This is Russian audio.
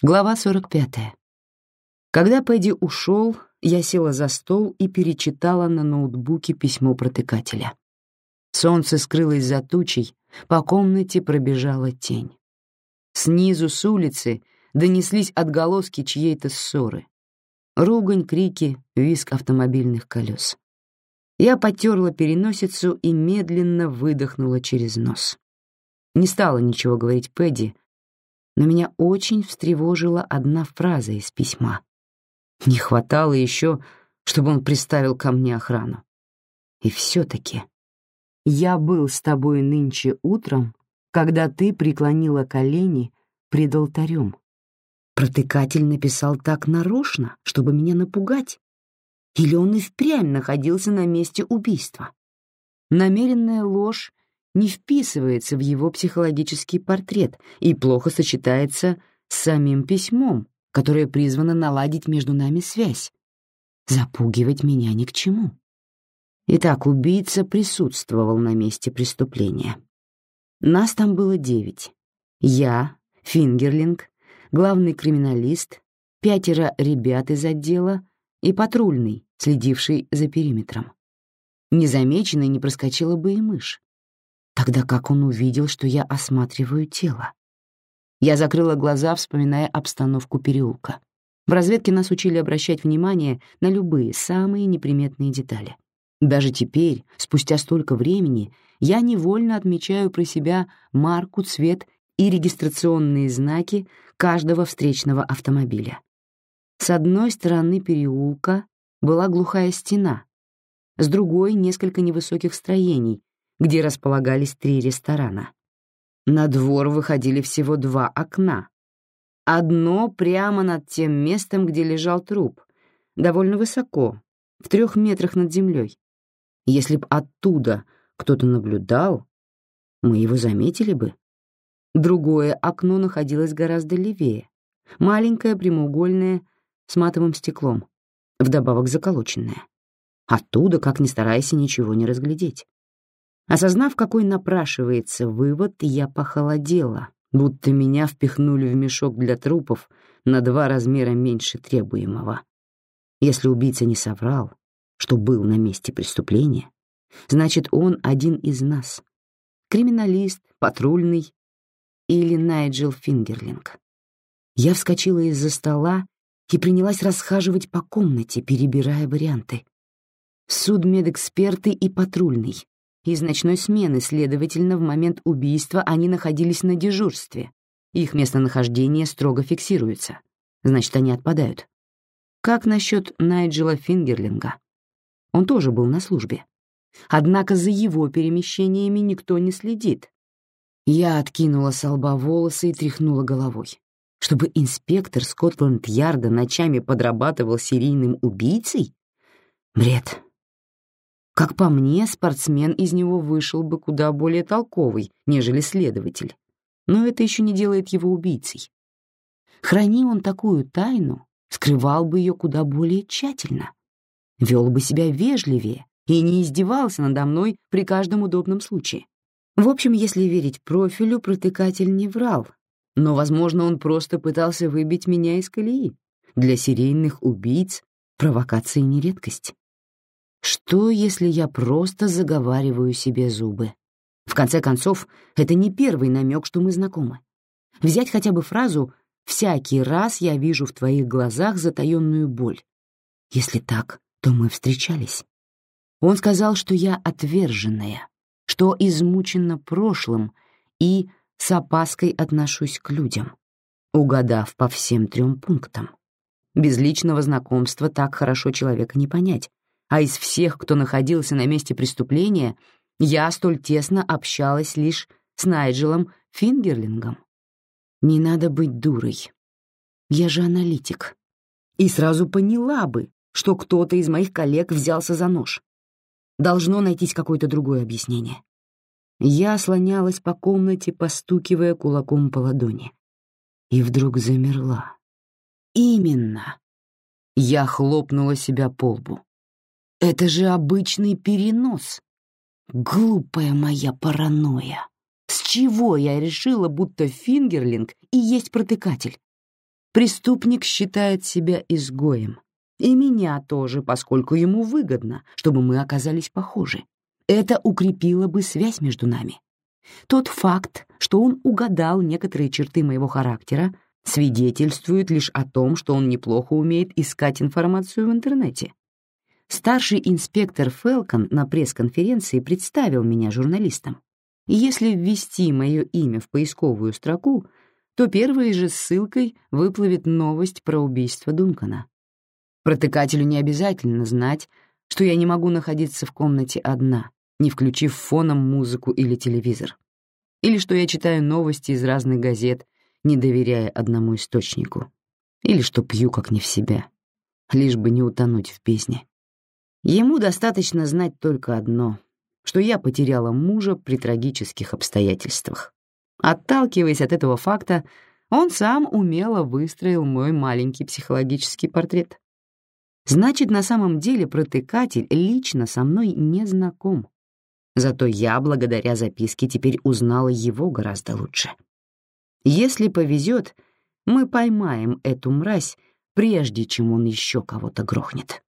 Глава 45. Когда Пэдди ушел, я села за стол и перечитала на ноутбуке письмо протыкателя. Солнце скрылось за тучей, по комнате пробежала тень. Снизу с улицы донеслись отголоски чьей-то ссоры. Ругань, крики, визг автомобильных колес. Я потерла переносицу и медленно выдохнула через нос. Не стала ничего говорить Пэдди, но меня очень встревожила одна фраза из письма. Не хватало еще, чтобы он приставил ко мне охрану. И все-таки я был с тобой нынче утром, когда ты преклонила колени пред алтарем. Протыкатель написал так нарочно, чтобы меня напугать. Или он и впрямь находился на месте убийства? Намеренная ложь не вписывается в его психологический портрет и плохо сочетается с самим письмом, которое призвано наладить между нами связь. Запугивать меня ни к чему. Итак, убийца присутствовал на месте преступления. Нас там было девять. Я, Фингерлинг, главный криминалист, пятеро ребят из отдела и патрульный, следивший за периметром. Незамеченной не проскочила бы и мышь. Тогда как он увидел, что я осматриваю тело? Я закрыла глаза, вспоминая обстановку переулка. В разведке нас учили обращать внимание на любые самые неприметные детали. Даже теперь, спустя столько времени, я невольно отмечаю про себя марку, цвет и регистрационные знаки каждого встречного автомобиля. С одной стороны переулка была глухая стена, с другой — несколько невысоких строений, где располагались три ресторана. На двор выходили всего два окна. Одно прямо над тем местом, где лежал труп, довольно высоко, в трех метрах над землей. Если б оттуда кто-то наблюдал, мы его заметили бы. Другое окно находилось гораздо левее, маленькое прямоугольное с матовым стеклом, вдобавок заколоченное. Оттуда, как ни старайся, ничего не разглядеть. Осознав, какой напрашивается вывод, я похолодела, будто меня впихнули в мешок для трупов на два размера меньше требуемого. Если убийца не соврал, что был на месте преступления, значит, он один из нас. Криминалист, патрульный или Найджел Фингерлинг. Я вскочила из-за стола и принялась расхаживать по комнате, перебирая варианты. Судмедэксперты и патрульный, из ночной смены, следовательно, в момент убийства они находились на дежурстве. Их местонахождение строго фиксируется. Значит, они отпадают. Как насчет Найджела Фингерлинга? Он тоже был на службе. Однако за его перемещениями никто не следит. Я откинула с лба волосы и тряхнула головой. Чтобы инспектор Скотланд-Ярда ночами подрабатывал серийным убийцей? Бред. Как по мне, спортсмен из него вышел бы куда более толковый, нежели следователь. Но это еще не делает его убийцей. Храни он такую тайну, скрывал бы ее куда более тщательно, вел бы себя вежливее и не издевался надо мной при каждом удобном случае. В общем, если верить профилю, протыкатель не врал, но, возможно, он просто пытался выбить меня из колеи. Для серийных убийц провокации не редкость. Что, если я просто заговариваю себе зубы? В конце концов, это не первый намек, что мы знакомы. Взять хотя бы фразу «всякий раз я вижу в твоих глазах затаённую боль». Если так, то мы встречались. Он сказал, что я отверженная, что измучена прошлым и с опаской отношусь к людям, угадав по всем трем пунктам. Без личного знакомства так хорошо человека не понять, а из всех, кто находился на месте преступления, я столь тесно общалась лишь с Найджелом Фингерлингом. Не надо быть дурой. Я же аналитик. И сразу поняла бы, что кто-то из моих коллег взялся за нож. Должно найтись какое-то другое объяснение. Я слонялась по комнате, постукивая кулаком по ладони. И вдруг замерла. Именно. Я хлопнула себя по лбу. Это же обычный перенос. Глупая моя паранойя. С чего я решила, будто Фингерлинг и есть протыкатель? Преступник считает себя изгоем. И меня тоже, поскольку ему выгодно, чтобы мы оказались похожи. Это укрепило бы связь между нами. Тот факт, что он угадал некоторые черты моего характера, свидетельствует лишь о том, что он неплохо умеет искать информацию в интернете. Старший инспектор Фелкон на пресс-конференции представил меня журналистам. Если ввести мое имя в поисковую строку, то первой же ссылкой выплывет новость про убийство Дункана. Протыкателю не обязательно знать, что я не могу находиться в комнате одна, не включив фоном музыку или телевизор. Или что я читаю новости из разных газет, не доверяя одному источнику. Или что пью как не в себя, лишь бы не утонуть в песне. Ему достаточно знать только одно, что я потеряла мужа при трагических обстоятельствах. Отталкиваясь от этого факта, он сам умело выстроил мой маленький психологический портрет. Значит, на самом деле протыкатель лично со мной не знаком. Зато я, благодаря записке, теперь узнала его гораздо лучше. Если повезет, мы поймаем эту мразь, прежде чем он еще кого-то грохнет.